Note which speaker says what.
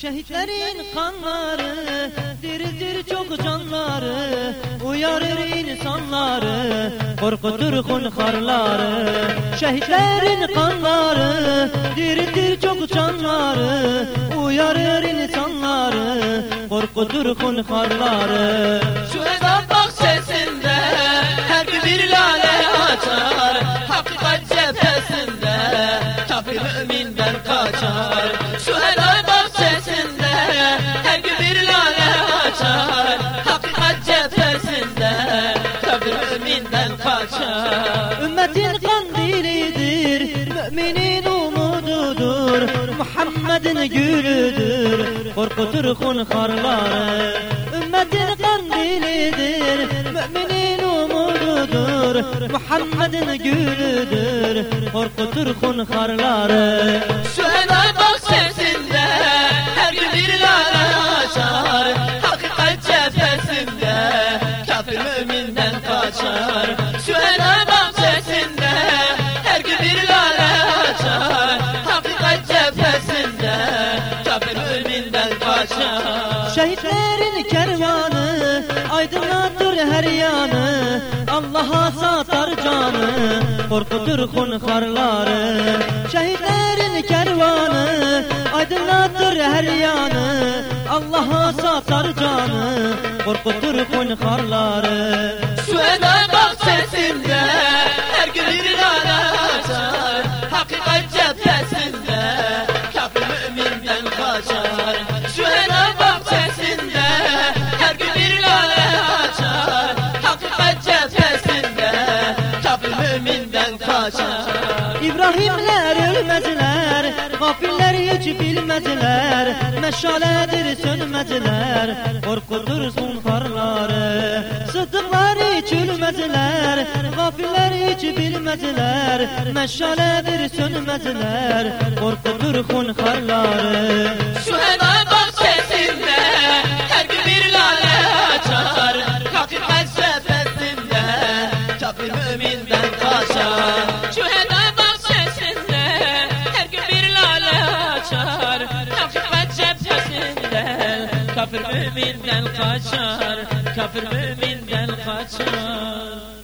Speaker 1: Şehitlerin kanları diriltir çok canları Uyarır insanları korkutur hunharları. Şehitlerin kanları diriltir çok canları Uyarır insanları korkutur hunharları Muhammed'in gülüdür, korkutur hunharları Ümmetin kandilidir, müminin umududur. Muhammed'in gülüdür, korkutur hunharları
Speaker 2: ezan bak sesinde her gün bir lale açar. Hakikat cephesinde kafir müminden kaçar
Speaker 1: aydınlatır her yanı Allah'a satar canı korkutur hunharları Şehitlerin kervanı aydınlatır her yanı Allah'a satar canı korkutur hunharları
Speaker 2: ezan bak sesinde her gün müminden kaçar.
Speaker 1: İbrahimler ölmediler, gafiller hiç bilmediler Meşaledir sönmediler, korkutur hunharları Sıddıklar hiç ölmediler, gafiller hiç bilmediler Meşaledir sönmediler, korkutur hunharları
Speaker 2: Şu bak sesinde her bir lale açar. Hakikat cephesinde kafir müminden kaçar. Kafir müminden kaçar